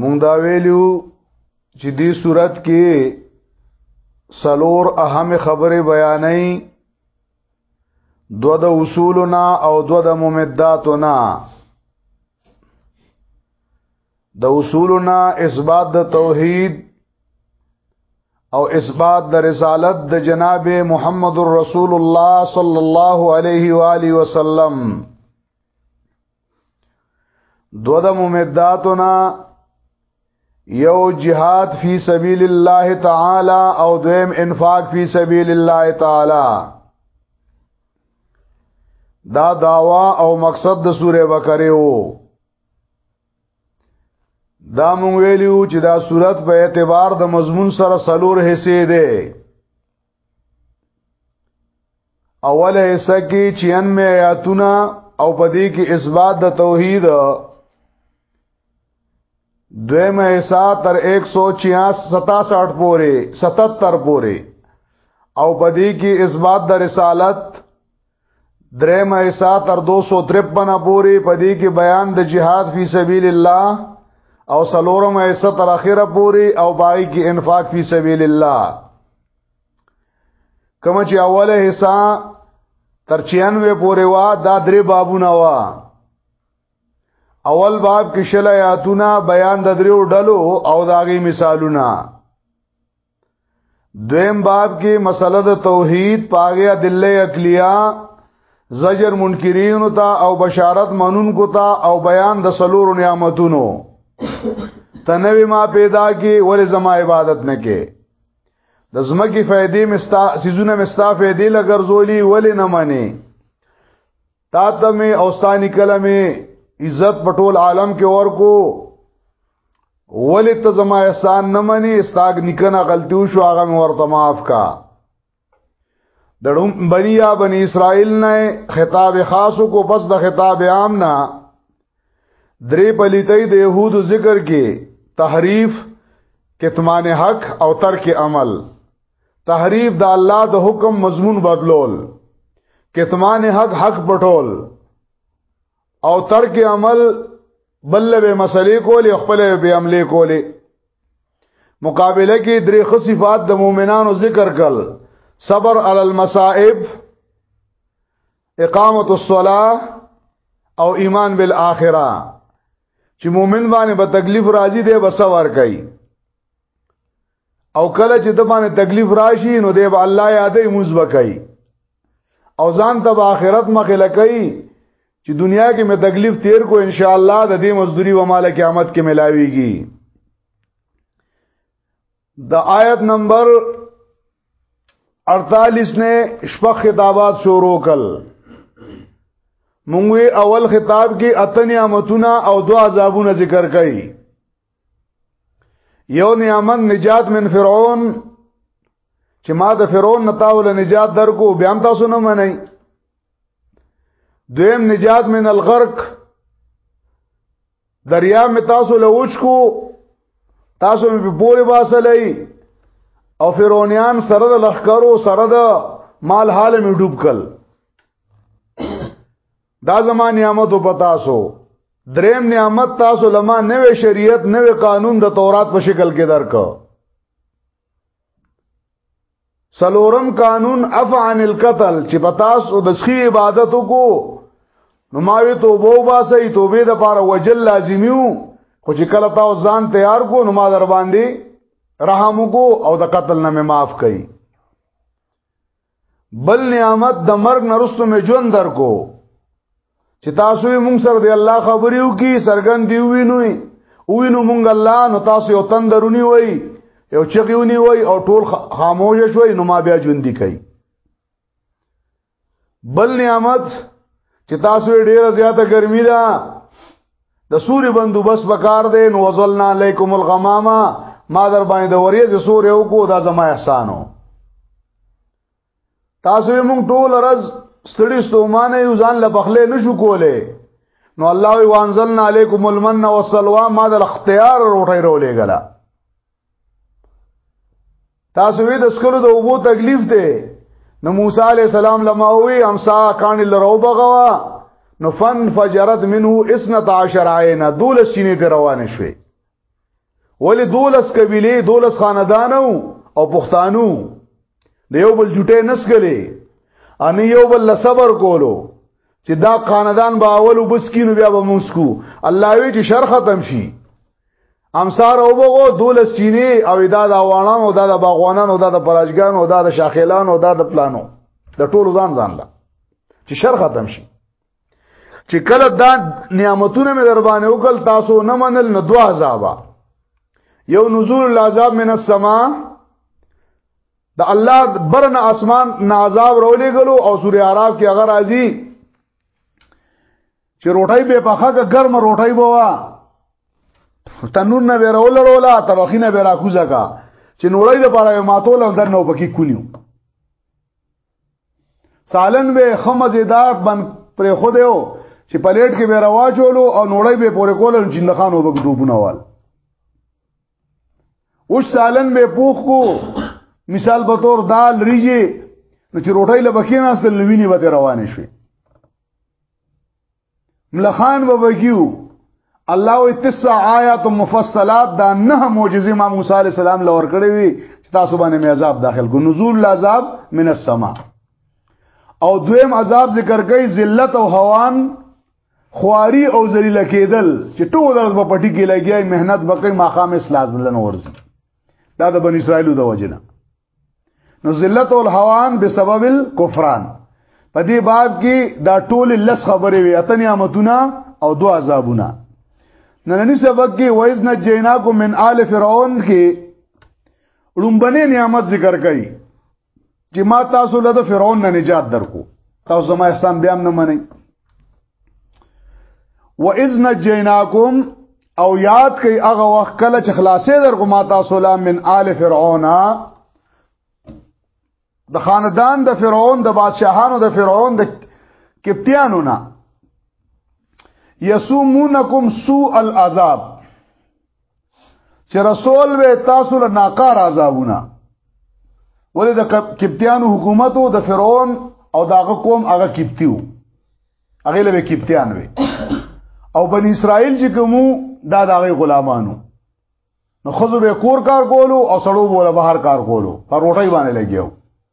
مونږ دا ویلو چې دې صورت کې سلور اهم خبره بیانې دو د اصولنا او دو د ممداتنا د اصولنا اثبات د توحید او اثبات د رسالت د جناب محمد رسول الله صلی الله علیه و آله وسلم دو د ممداتنا یو جهاد فی سبیل الله تعالی او دویم انفاق فی سبیل الله تعالی دا داوا او مقصد د سوره بقره وو دا مونږ ویلو چې دا صورت په اعتبار د مضمون سره سلور حصے ده اول ایسا کی چین میں آیاتونا او پدی کی اثبات د توحید دویم ایسا تر 167 پوری 77 پوری او پدی کی اثبات د رسالت درې مېسا تر 253 پورې په دې کې بیان د جهاد فی سبیل الله او سلورم مېسا تر اخره پورې او باقي کې انفاق فی سبیل الله کوم چې اوله حصہ تر 96 پورې وا دا درې بابونه وا اول باب کې شل آیاتونه بیان د دریو ډلو او داغي مثالونه دویم باب کې مسله د توحید پاغه ادله عقلیه زجر منکرین تا او بشارت منون کو تا او بیان د سلور نعمتونو تنوی ما پیدا کی ور زما عبادت نه کې د زمکی فائدې مستا سيزونه مستا فائدې لګرزولي ولې نه مانی تا ته می اوستانی کلمه عزت په ټول عالم کې ورکو ولی ته زما احسان نه منی استاګ نکنه غلطی شو هغه ورته معاف کا د بنی یا بنی اسرائیل نه خطاب خاص کو پس د خطاب عام نه درې پلیتې د يهودو ذکر کې تحریف کتمان حق او ترک عمل تحریف د الله د حکم مضمون بدلول کتمان حق حق پټول او ترک عمل بل به مسلې کولې خپل به عملې کولې مقابله کې درې خصيفات د مؤمنانو ذکر کړل صبر علی المصائب اقامت الصلاه او ایمان بالآخره چې مؤمن باندې به تکلیف راځي دی به صبر کوي او کله چې د باندې تکلیف راشي نو دی به الله یادې مزبه کوي او ځان ته به آخرت مخه لکې چې دنیا کې مې تکلیف تیر کو ان شاء الله د دې مزدوري و مال قیامت کې ملاويږي د آیت نمبر 48 نے شپږ خطابات شروع کړ مونږ اول خطاب کې اتنیا متونه او دو عذابونه ذکر کړي یو نعمت نجات من فرعون چې ما د فرعون نتاول نجات درکو بیا هم تاسو نه منئ دویم نجات من الغرق دریا می تاسو له وچکو تاسو می په پوری باسلای او فرعونیان سره د لخرو سره د مال حال می ډوب کړ دا زما نعمت په تاسو دریم نعمت تاسو لما نوې شریعت نوې قانون د تورات په شکل کې درک سلورم قانون عفو عن القتل چې په تاسو د سخی عبادت کو نو ماوی توبه وباسي توبه د پاره وجل لازمیو خو چې کله تاسو ځان تیار کو نو ما در باندې رحم کو او د قتل نه معاف کړي بل نعمت د مرګ نرستو می ژوند درکو چې تاسو یې مونږ سره دی الله خبرې وکي سرګن دی وینوي وینو مونږ الله نو تاسو یو تندرونی وای یو چغیونی وای او ټول خاموش شوي نو ما بیا ژوند دی کوي بل نعمت چې تاسو ډیره زیاته ګرمي ده د سوري بندوبست وکړ دې نو وزلنا علیکم الغمامه ما در باندې د وریځ سوري او کو دا زما احسانو تاسو موږ ټول ورځ ستړي ستومانه یو ځان له بخله نشو کوله نو الله وی وانزلنا علیکم المن والسلوى ما در اختیار روټي رولې غلا تاسو وی د سکلو د اوبو تکلیف دی نو موسی علی السلام لما وی امسا کان لرو بغوا نو فن فجرت منه 12 عین دول سینې ته روان شوې ولی دولس قبیله دولس خاندانو او پښتانو د یو بل جټه نسګلې ان یو بل صبر کولو چې دا خاندان به اول وبسکینو بیا به موسکو الله وی چې شر ختم شي امسار او بغو دولس چینی او دا د اوانان او دا د باغوانان او دا د پراجګان او دا د شاخیلان او دا د پلانو د ټول ځان ځان لا چې شر ختم شي چې کله دا نعمتونه مې در باندې وکړ تاسو نه منل نه دوا عذاب یو نزول العذاب من السما د الله برن اسمان نه عذاب رولې غلو او سورې عراف کې هغه راځي چې روټۍ به پخا که ګرم روټۍ بوا تنور نه به راولړولا تبخینه به راکوزا کا چې نوړی د پاره ماتول او درنه پکې کونیو سالن به خمزیدار بن پر خو دیو چې پلیټ کې به رواجولو او نوړی به پورې کولو چې نخان وبګ ډوبونه وال اوس سالن به پوخ کو مثال به تور دال ریږي نو چې روټۍ لبکیناست لویني به روانې شي ملخان به وګیو الله وی تسع آیات مفصلات دا نه معجزه ما موسی علی السلام لور کړی وی چې تاسو باندې می عذاب داخل کو نزول العذاب من السما او دویم عذاب ذکر کوي ذلت او هوان خواري او ذلیل کېدل چې ټول ورځ په پټي کې لګیای مهنت وکړي ماقام اسلاس دلن ورځي دا د بن اسرائیلو د وجنه نو ذلت الهوان بسبب الكفران په دې باب کې دا ټول لس خبرې وي اتنې امتونه او دو عذابونه نننی سبق کې وایز نه جینا کو من آل فرعون کې لومبنه نعمت ذکر کړي چې ما تاسو له فرعون نه نجات درکو تاسو زما احسان بیا نه منئ و اذ نجیناکم او یاد کئ هغه وخت کله چې خلاصې در کو ما تاسو لا من آل فرعون د خاندان د فرعون د بادشاهانو د فرعون د کپتیانو نه یسومونکم سوء العذاب چې رسول به تاسو له ناکار عذابونه ولې د کپتیانو حکومت او د فرعون او داغه قوم هغه کپتیو هغه له کپتیان وي او بنی اسرائیل چې کومو دا دغه غلامانو نو خزو به کور کار کولو او سړو بوله بهر کار کولو پر روټي باندې لګیو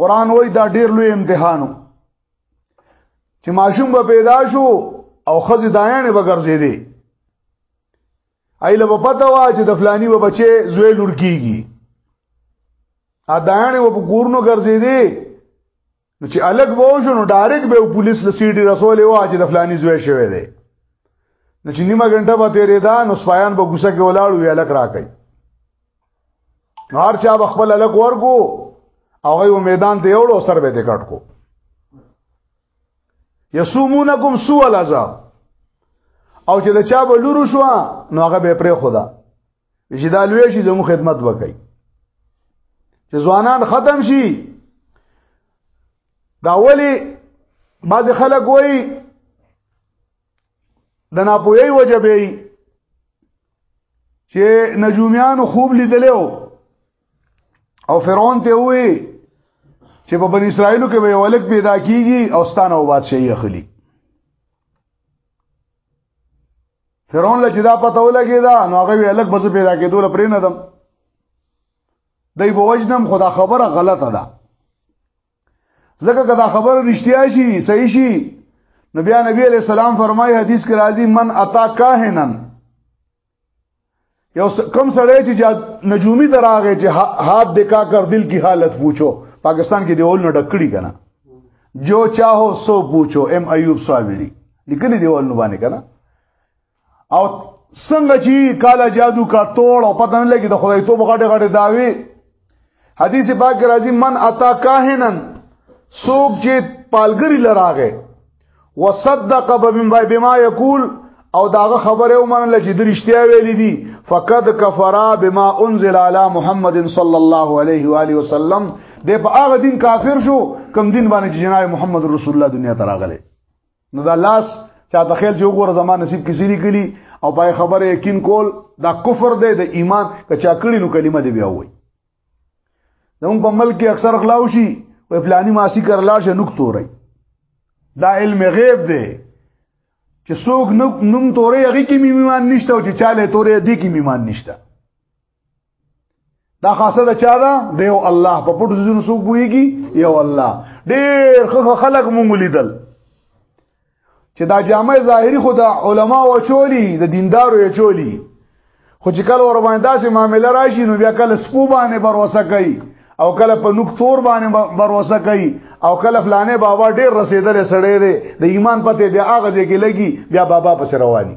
قران وای دا ډیر لوی امتحانو چې ماشوم به پیدا شو او خزې دایانه به ګرځېدې ایله په پته وا چې د فلانی و بچي زوی لور کیږي ا دایانه و په کورونو ګرځېدې نو چې الګ وو شو نو ډایرک به پولیس لسیډي رسول و چې د فلانی زوی شوی دی نو چې نیمه غنټه به تیرې دا نو سپایان به غوسه کې ولاړ وی الګ راکې نو هر چا خپل لګ ورګو هغه یو میدان ته یوړو سر به دکټ کو یسومونکم سوء العذاب او چې د چا به لورو شو نو هغه به پرې خدا چې دا لوی شي زمو خدمت وکړي چې ځوانان ختم شي دا ولی بعض خلک وایي د ناپوهي وجه به چې نجوميان خوب لیدلو او فرعون ته وی چې په بنی اسرائیلو کې به ولک پیدا کیږي او ستانه او بادشاہي اخلي فرعون له چې دا پته ولګی دا نو هغه ولک بس پیدا کېدو لپاره نه دم دای په وجنم خدا خبره غلطه ده ځکه کدا خبر رښتیا شي صحیح شي نو بیا نبی علیہ السلام فرمایي حدیث کې راځي من اتا کاهنن یو کم سړی چې نجومی دراغه چې حاد دکا کر دل کی حالت پوچھو پاکستان کې دیول نه ډکړي کنه جو چاهو سو پوچھو ام ایوب صابری لیکلي دیول نه باندې کنه او څنګه چې کالا جادو کا توړ او پته نه لګي د خدای توبه غټه غټه داوي حدیث پاک راځي من اتا کاهنن سوق چې پالګری لراغه وصدق بما یقول او داغه خبره ومنله چې درشتیا ویل دي فقد کفرا بما انزل علی محمد صلی الله علیه و علیه وسلم د په هغه دین کافر شو کم دین باندې جناب محمد رسول الله دنیا ته راغله نو دا لاس چا ته خیال چې وګوره زما نصیب کې سری کلی او پای خبره یقین کول دا کفر دی د ایمان که چا کړی نو کلمه دی بیا وای زموږ په ملک کې اکثر غلاو شي او فلانی ماسی کر لاړ شي نوک توري دا علم غیب دی چې څوک نوم توري هغه کې میمان نشته او چې چاله توري دی کې میمان نشته دا خاصه د چا ده د یو الله په پټو ځینو څوک بوئیږي یو الله ډېر خو خلک مونږ لیدل چې دا جامع ظاهری خو د علما او چولی د دیندارو یې چولی خو چې کله ور باندې داسې معاملې راشي نو بیا کله سپو باندې بروسه کوي او کله په نوک تور باندې بروسه کوي او کله فلانه بابا ډېر رسیدل سړی دی د ایمان پته بیا هغه ځای کې لګي بیا بابا پس رواني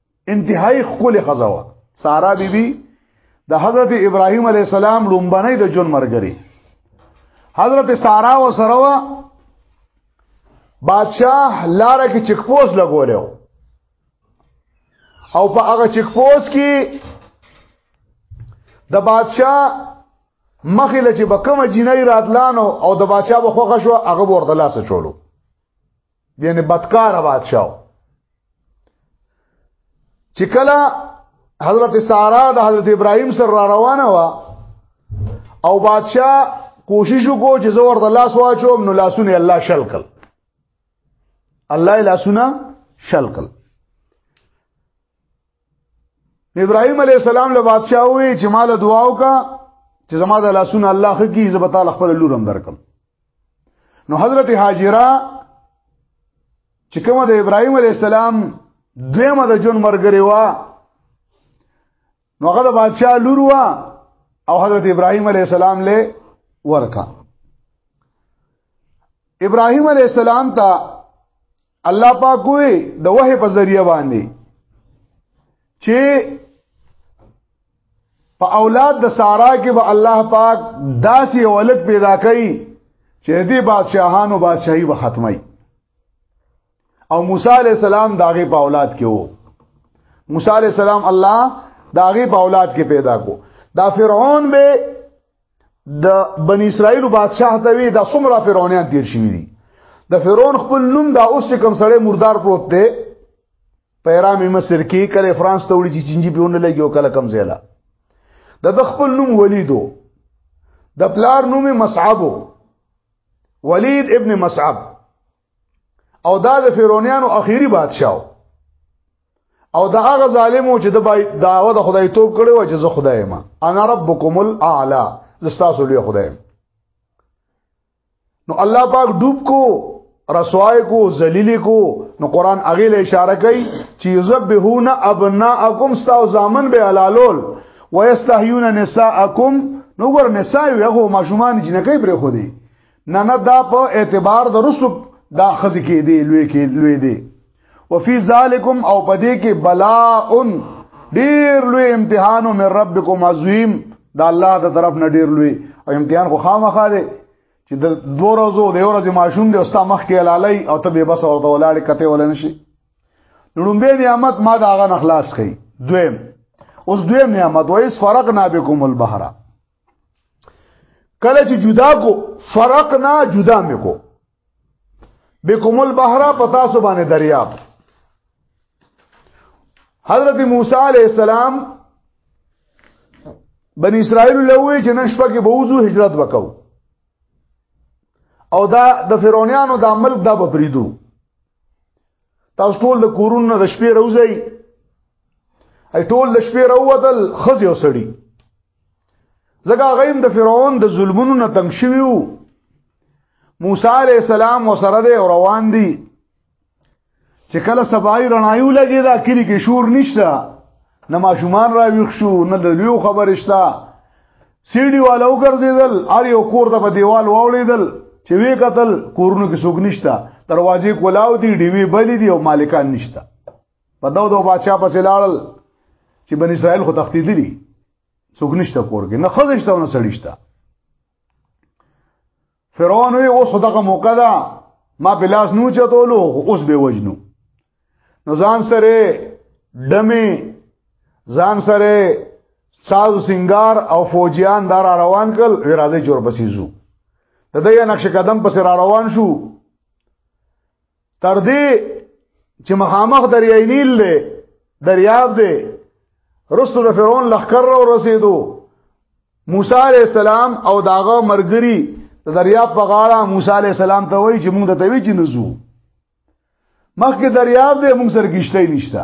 انتهایی خپل خزوا سارا بی بی د حضرت ابراهیم علی السلام لومبنه د جون مرګري حضرت سارا و سره وا بادشاہ لار کې چک پوسټ لګولیو او په هغه چک پوسټ کې د بادشاہ مخې لچې بکمه جنۍ راتلانو او د بادشاہ بخوخه شو هغه ورته لاسه چولو یعنی بدکار بادشاہ چې کله حضرت سارا د حضرت ابراهیم سره را روانه و او بادشاہ کوشش وکړو چې زور د لاس واچوم نو لاسونه الله شل کړ الله لاسونه شل کړ ابراهيم عليه السلام له بادشاہ وې چې مال دعا وکا چې زما د لاسونو الله خکی زبتا خپل لورم درکم نو حضرت هاجره چې کومه د ابراهيم عليه السلام دویمه د جون مرګري وا نو هغه د بادشاہ لور وا او حضرت ابراهيم عليه السلام له ورکا ابراهيم عليه السلام ته الله پاک وې د وحي په ذریعہ باندې چې په اولاد د سارا کې به الله پاک داسې ولد پیدا کړي چې دې بادشاہانو بادشاہي به ختمي او موسی علی السلام داغه په اولاد کې وو موسی علی السلام الله داغه په اولاد کې پیدا کو دا فرعون به د بنی اسرائیل بادشاہ ته وی د څومره فرعونان تیر شوی دي د فرعون خپل نوم دا اوس کوم سړی مردار پروت دی په ایران مصر کې کله فرانس ته وړي چې چنجي پیونه لګي او کله کم زیلا د د خپل نوم ولیدو د پلار نوم مصعب ولید ابن مصعب او دا د فرعونانو اخیری بادشاہ او دا هغه ظالمو چې د دعوه د خدای توپ کړي و چې زه خدای ما انا ربکم الاعلى زستاسو لوی خدای نو الله پاک ډوب کو رسوای کو ذلیل کو نو قران اغه له اشاره کوي چې یذبحون ابناءکم استاو زامن به حلالول ويستحيون نساءکم نو ګور نساء یو ماشومان جنکې پر خو دي نه نه دا په اعتبار د رسو دا خزي کې دی لوی کې لوی دی وفي ذالکم او پدې کې بلاء ډیر لوی امتحان من ربکم عظیم دا الله د طرف نه ډیر لوی او امتحان خو خامخا دی چې د دوه ورځو د یو ورځې ماشوم دی او ستا مخ کې لالی او ته به بس ورته ولاړ کته ول نه شي لومبه نعمت ما دا غن اخلاص کړي دویم اوس دویم نعمت وایس فرق نه بكم البحر کله چې جدا کو فرق نه جدا مې کو بكم البحر پتا سو باندې دریاب حضرت موسی علی السلام بنی اسرائیل له وی چې نن شپه کې بوزو هجرت وکاو او دا د فرعونانو د عمل دا به پریدو تاسو ټول د کورون نه د شپې روزي ای ټول د شپې راوتل خزي وسړي زګه غیم د فرعون د ظلمونو نه تنگ شویو موسی علی السلام وسره دی روان دی چې کله سبای رڼایو لګی دا کلی کې شور نشته نه ماشومان را ویښ شو نه د لیو خبر شته سیډي والو ګرځیدل ار یو کور ته په دیوال واولیدل چې وی قتل کورونو کې څوک نشته دروازې کولاو دی ډیوی بلې دی او مالکان نشته په دو دو بادشاہ پسې لاړل چې بن اسرائیل خو تختیدلی څوک نشته کور کې نه خزشته نه سړیشته فرعون وی اوس دغه موقع ده ما بلاس نو چتولو اوس به وجنو نو ځان سره دمه ځان سره ساز سنگار او فوجیان دار روان کل راځي جوړ پسې زو د دې نقش قدم پسې را روان شو تر دې چې مخامخ دریای نیل دی دریاب دی رستو د فرعون لخر را رسیدو موسی علی السلام او داغه مرګری د دریاب په غاړه موسی علی السلام ته وایي چې موږ د توی چې نزو مخکې دریاب دی موږ سره کیشته نشته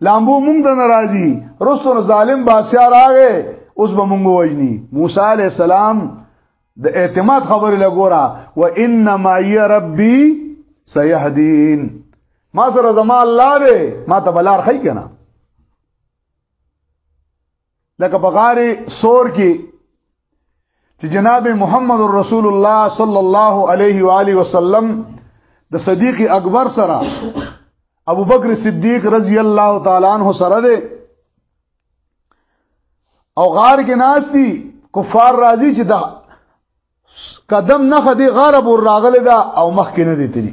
لامبو مونږ ته ناراضي رستو ظالم بادشاہ راغې اوس به مونږ وجني موسی عليه السلام د اعتماد خبره لګورا و انما ي ربي سيهدين ما سره زما الله به ما ته بلار خی کنه لکه بغاری سور کې چې جناب محمد رسول الله صلی الله علیه و آله وسلم د صدیق اکبر سره ابو بکر صدیق رضی الله تعالی عنہ سره ده او غار کې ناس دي کفار راضي چې دا قدم نه خدي غار ابو راغله دا او مخ کې نه دي تری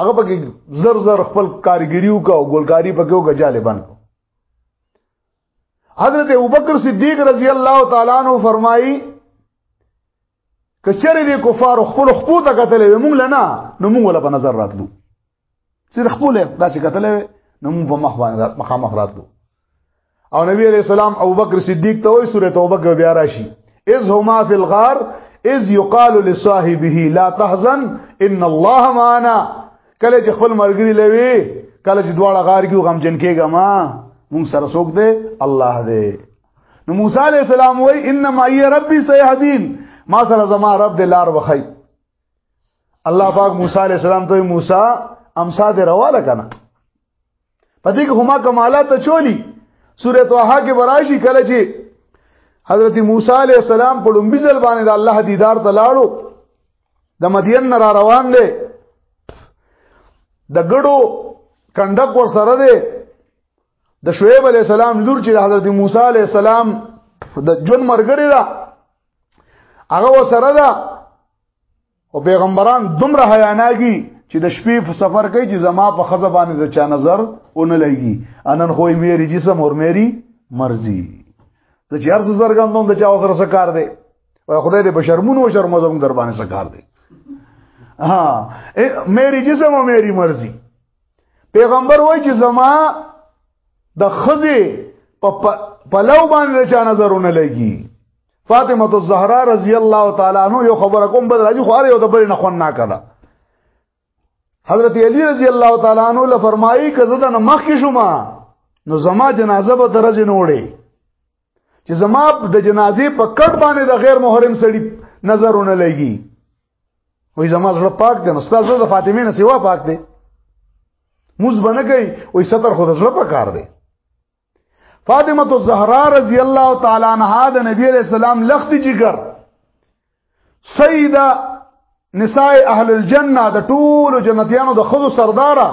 هغه پکې زر زر خپل کارګری وکاو ګلګاری پکې وکړه جالبان کو حضرت ابوبکر صدیق رضی الله تعالی عنہ فرمایي کچره دي کفار خپل خپل ته قتل وي مونږ لنا نو مونږ ولا په نظر راتلو چې خپل داسې قتل وي نو مونږ په مخ باندې مخامخ راتلو او نبی علیہ السلام ابوبکر صدیق ته وې سوره توبه کې بیا راشي اذ هما فی الغار اذ یقال لصاحبه لا تحزن ان الله معنا کله چې خپل مرګري لوي کله چې دواړه غار کې غم جن کېګه ما مونږ سره څوک دی الله دی نو موسی علی السلام وای انما ای ربی سیهدین ما سره زما رب دی لار وخی الله پاک موسی علی السلام ته موسی امسا دې رواله کنه په دې کې هما کمالات ته چولی سوره طه کې براشي کله چې حضرت موسی علی السلام په لومبي ځل باندې د الله دیدار ته لاړو د مدین نه را روان دی د ګړو کندک ور سره دی د شعیب علی السلام لور چې د حضرت موسی علی السلام د جون مرګری دا هغه ور سره ده او پیغمبران دومره حیاناږي چې د شپې په سفر کوي چې زما په خزه باندې د چا نظر اون لګي انن خو میری جسم اور میری مرزي د چې هر څه زرګندون د چا سره سکار دی او خدای دې بشرمونو او شرمو زموږ در باندې سکار دی ها میری جسم او میری مرزي پیغمبر وای چې زما د خزه په پلو باندې چا نظرونه لګي فاطمه الزهرا رضی الله تعالی عنها یو خبره کوم بل راځي خو هر یو د بل نه خون نه کړه حضرت علی رضی الله تعالی عنہ له فرمایي کزه د مخ کې شوما نو زما جنازه به درځ نه وړي چې زما د جنازې په کټ باندې د غیر محرم سړي نظرونه لګي وای زما زړه پاک دی نو ستاسو د فاطمه نه سیوا پاک دی موز بنه کوي وای ستر خود زړه په کار دی فاطمه الزهرا رضی الله تعالی عنها د نبی علیہ السلام لخت جګر سیده نساء اهل الجنه د ټولو جنتیانو د خود سردارا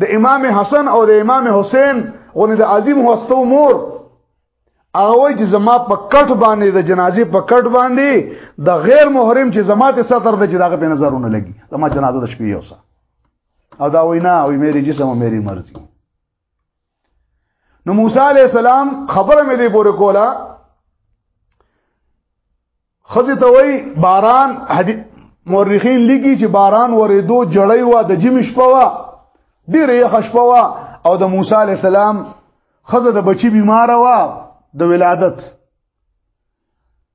د امام حسن او د امام حسین غونې د عظیم هوستو مور هغه چې زما په کټ باندې د جنازې په کټ باندې د غیر محرم چې زما ته ستر د جداغه په نظرونه لګي زما جنازه د شپې یوسه او دا وینا او مېری جسم او مېری مرزي نو موسی علی السلام خبره مې دې پورې کوله خزه ته وای باران حدیث مورخین لیکي چې باران ورېدو جړی و د جیم شپه و ډېر یې خشپه و او د موسی علی السلام خزه د بچی بیمار و د ولادت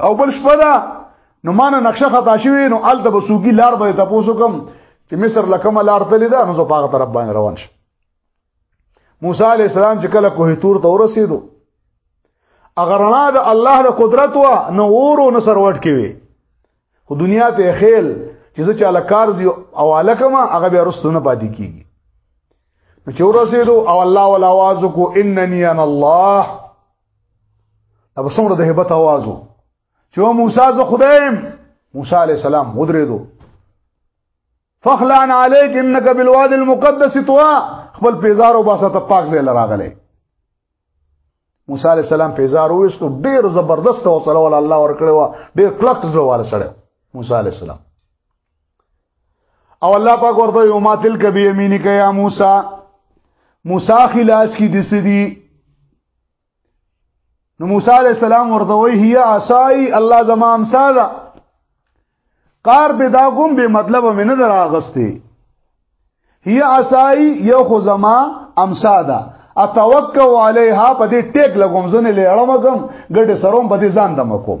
او بل شپه دا نو ما نه نقشه خطا شوی نو ال د بسوګي لار به تاسو کوم چې مصر لکم لار تللی دا نو زه پاغه طرف باندې روان شم موسی علی السلام چې کله کوه تور ته ورسېدو اگر نه د الله د قدرت وا نو اورو نو سروټ کې وي خو دنیا ته خیل چې زه چاله کار زی او الکما هغه به رستونه پاتې کیږي نو چې ورسېدو او الله ولا आवाज کو انني انا الله دا به څومره د هیبت आवाज وو چې موسی زه خدایم موسی علی السلام ودرې دو فخلان علیک انک بالواد المقدس طوا خپل پیزارو باسه ته پاک ځای لراغله موسی علی السلام پیزارو وستو ډیر زبردست او صلی الله ور کړو ډیر کلک زړه وال سره موسی علی السلام او الله پاک ورته یو ما تل کبی یمینی کیا موسی موسی خلاص کی دس دی نو موسی علی السلام ورته وی هي عصای الله زما امساله قار به دا کوم به مطلب مې نه دراغسته هي عصای یو خو زما امساده اتوکل علیها په دې ټیک لګوم زنه لړم کوم ګډه سروم په دې ځان دم کوم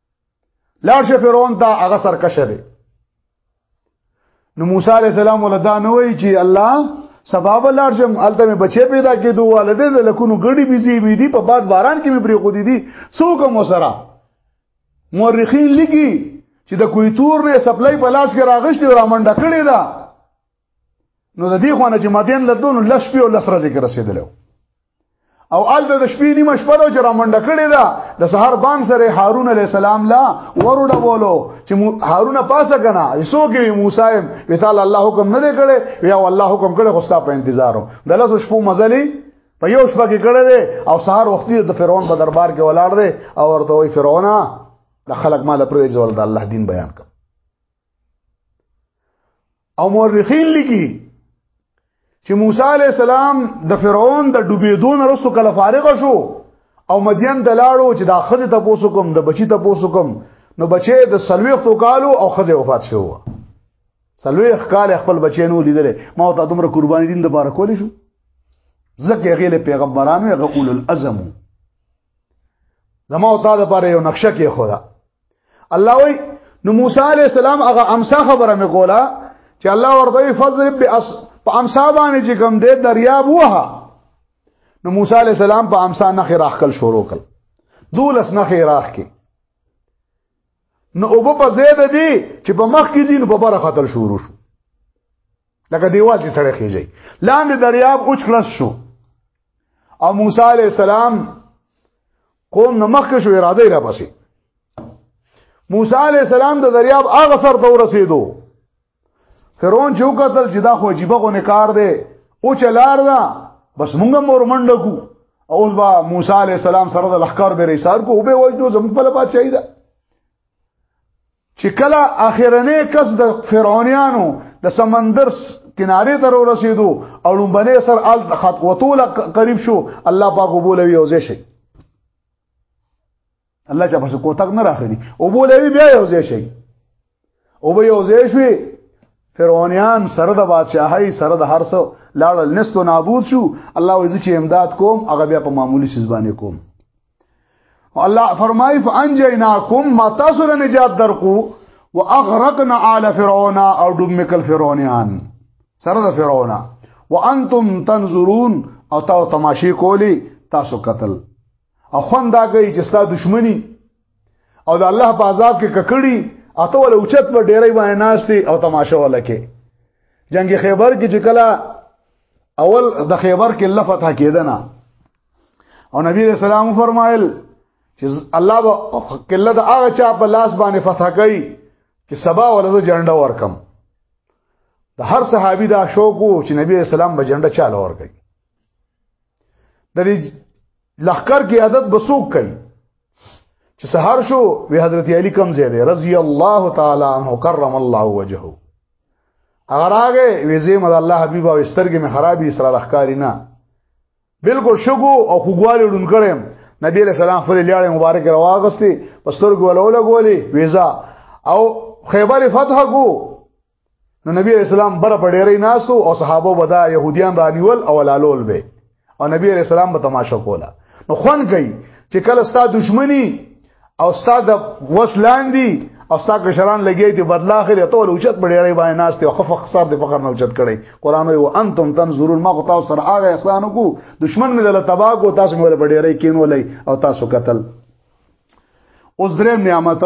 لاړ شه فرعون ته هغه سرکشه دی نو موسی علی السلام ولدا نه وی چې الله سبب لاړ شم الته مې بچي پیدا کېدو والده د لکونو ګړي بيزي بي دي په باد باران کې مې پرې خو دي دي څوک مو سره مورخین لګي چې د کویتور نه سپلای په لاس کې راغشتي او رامنډه کړي دا نو د دې خوانه چې مدین له دونو لس په لس ورځې کې رسیدلو او ال د شپې نیمه شپه د جرامنډه کړې ده د سحر بان سره هارون علی السلام لا ورډه بولو چې هارون پاسه کنا یسو کې موسی وی تعالی الله حکم نه دی کړي وی او الله حکم کړي خو ستا په انتظارو د لاسو شپو مزلی په یو شپه کې کړي دي او سحر وخت د فرعون په دربار کې ولاړ دي او ورته وی فرعون د خلق مال پرې ځول د الله دین بیان کړ او مورخین لیکي چې موسی علی السلام د فرعون د ډوبېدو نه وروسته کله فارغ شو او مدین د لاړو چې دا خزه ته پوسو کوم د بچی ته پوسو کوم نو بچی د سلويختو کالو او خزه وفات شو سلويخ کال خپل بچی نو لیدل ما ته دومره قرباني دین د بار کول شو زکه غیله پیغمبرانو غقول الازم زما او تا د پاره یو نقشه کې خدا الله وی نو موسی علی السلام هغه امسا خبره مې کوله چې الله ورته فضرب باس په امسا باندې چې کوم دې دریاب وه نو موسی علی السلام په امسا نه خراخ کل شروع کړ دولس نه خراخ کې نو او په زید دی چې په مخ کې دین په بره خطر شروع شو لکه دیوال چې سړی خېږي لاندې دریاب اوچ کړس شو او موسی علی السلام قوم نه مخ شو اراده را پسې موسی علی السلام د دریاب هغه سر ته ورسېدو فرعون چې وکتل چې دا خو عجیب غو نه کار دی او چلار دا بس مونږه مور منډه کو اوس با موسی علی السلام سره د لخر به رسار کو به وجدو زموږ په لپاره چي دا چې کله اخرنې کس د فرعونانو د سمندر کنارې ته ورسېدو او لومبنې سر ال خط وتوله قریب شو الله پاک وبولوي او زه شي الله چې پس کوتک نه راخلي او بولوي بیا یو ځای شي او به یو ځای شوي فرعونیان سره د بادشاہي سره د هرڅ لاړل نستو نابود شو الله وځي چې امداد کوم هغه بیا په معمولی سیس باندې کوم الله فرمای فانجیناکم ما تاسو له نجات درکو واغرقنا آل فرعون او دمکل فرعونیان سره د فرعون وانتم تنظرون او تاسو تماشې کولی تاسو قتل او خوندا گئی چې ستا دشمنی او د الله په عذاب کې ککړی اته ول اوچت په ډیرې باندې ناشتي او تماشه ولکه جنگ خیبر کې چې کله اول د خیبر کې لفت کېدنه او نبی رسول الله فرمایل چې الله به کله د هغه چا په لاس باندې فتح کوي چې سبا ولزه جنډه ورکم د هر صحابي دا شوق وو چې نبی رسول الله به جنډه چاله ورکړي د دې لخر کې عادت بسوک کوي چې سحر شو وی حضرت علی کم زیاده رضی الله تعالی عنہ کرم الله وجهه اگر هغه ویزه مد الله حبیب او سترګې مې خرابې سره لخکاری نه بالکل شګو او خوګوالي ډون کړم نبی له سلام خپل لیاړې مبارک رواغستې پستر ګولو لګولې ویزا او خیبر فتح کو نو نبی اسلام بر په ډېرې ناسو او صحابه ودا يهوديان رانیول او لالول به او نبی اسلام به تماشا کوله نو خون کوي چې کله ستا دشمنی او ستا د وس لاندې او ستا کشران لګي ته بدلا اخلي ته ول اوچت بډېرې باندې ناس ته خف خسار د فقر نه اوچت کړي قران او انتم تنظرون ما قطاو سره هغه احسان کو دشمن مې دل تباہ کو تاسو مې بډېرې کینولې او تاسو قتل اوس درې نعمت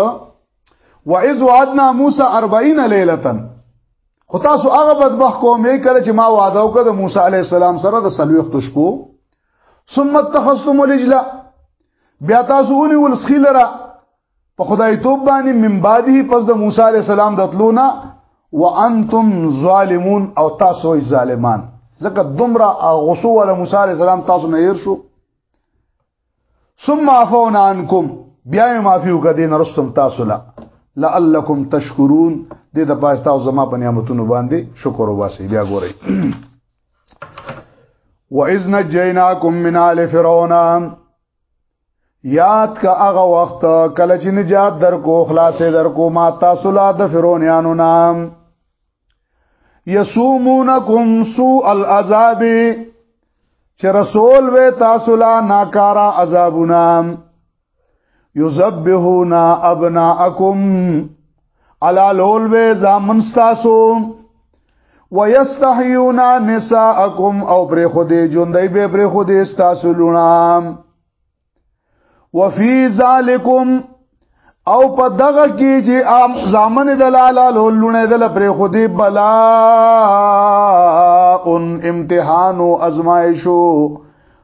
و اذ وعدنا موسی 40 ليله خو تاسو هغه بدبخ قوم یې کړ چې ما وعده وکړ د موسی عليه السلام سره د سلوخت شپو ثم اتخذتم الرجل بیا تاسو ونی ولسخیل را په خدای توب باندې من بعده پس د موسی علی السلام د تلونا وانتم ظالمون او تاسو ظالمان ځکه دومره غصو ول موسی علی السلام تاسو نه ير شو ثم عفونا عنكم بیا یې معافي وکړه نرستم تاسو لا لعلکم تشکرون دې د پاستاو زما په نعمتونو باندې شکر وباسي بیا ګورئ واذ نجیناکم من آل فرعون یاد کا هغه وخت کله چې نجات درکو خلاصې درکو ما تاسو لا د فرعونانو نام یسومونکم سوء العذاب چې رسول و تاسو لا ناکارا عذابونه یذبحون ابناءکم علا لول به زامن تاسو ويستحيون نساءکم او پر خودي ژوندۍ به پر خودي تاسو لونه وفي ذالکم او په دغه کې چې عام ځامن دلاله لولونه دل پر خودي بلا ان امتحان او ازمایشو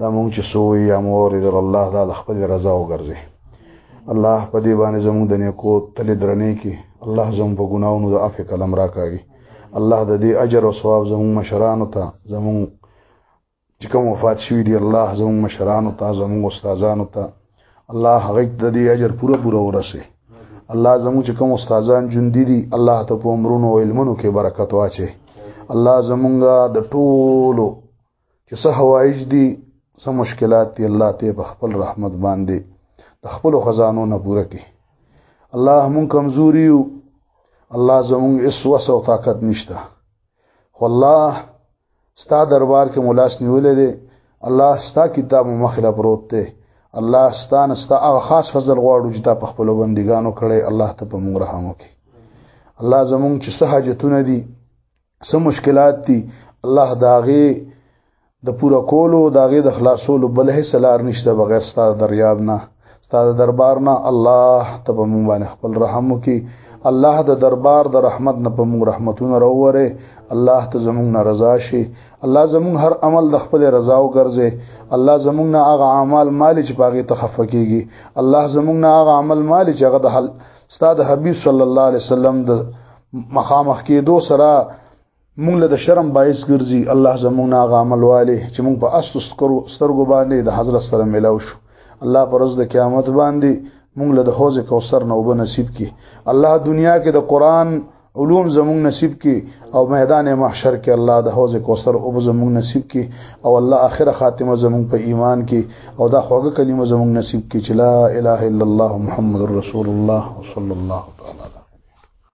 دا مونږ چې سوې یا مور دې الله دا د خپل رضا وګرځي الله په دې باندې زموږ د نیکو تل درنې کې الله زموږ په ګناونو د عفو کلم راکاږي الله د دې اجر او ثواب زموږ مشرانو ته زموږ چې کوم وفات شوی دی الله زموږ مشرانو ته زموږ استادانو ته الله هغه د دې اجر پوره پوره ورسه الله زموږ چې کوم استادان جون دي دي الله ته په عمرونو او علمونو کې برکت واچي الله زمونږه د ټولو چې څه هوایج دي څه مشکلات دي الله ته په خپل رحمت باندې د خپل خزانو نه پوره کړي الله مون کمزوري یو الله زمون اس وس او طاقت نشته خو الله ستا دربار کې ملاس نیولې دي الله ستا کتاب مخله پروت دی الله ستان ستا او خاص فضل غواړو چې تا په خپل بندګانو کړي الله ته په مونږ رحم وکړي الله زمونږ چې سهاجتونه دي سم مشکلات دي الله داغه د پورا کولو داغه د خلاصولو بل هیڅ لار نشته بغیر ستاسو دریاب نه ستاسو دربار نه الله ته په مونږ باندې خپل رحم وکي الله د دربار د رحمت نه په مونږ رحمتونه راووره الله ته زمونږ نه رضا شي الله زمونږ هر عمل د خپل رضا او ګرځي الله زمونږ نه هغه اعمال مال چې پاګه تخفقيږي الله زمونږ نه هغه عمل مال چې هغه د حل ستاد حبيب صلی الله علیه وسلم د مخامخ کېدو سره مونږ له شرم باعث ګرځي الله زمونږ نه غامل والي چې مونږ په استو سترګو باندې د حضرت سره ملاو شو الله پر ورځ د قیامت باندې مونږ له حوض کوثر نه وب نصیب کړي الله دنیا کې د قران علوم زموږ نصیب کی او میدان محشر کې الله د حوض کوثر او زموږ نصیب کی او الله اخر خاتمه زموږ په ایمان کې او دا خوږه کلمه زموږ نصیب کی چې لا اله الا الله محمد رسول الله صلی الله تعالی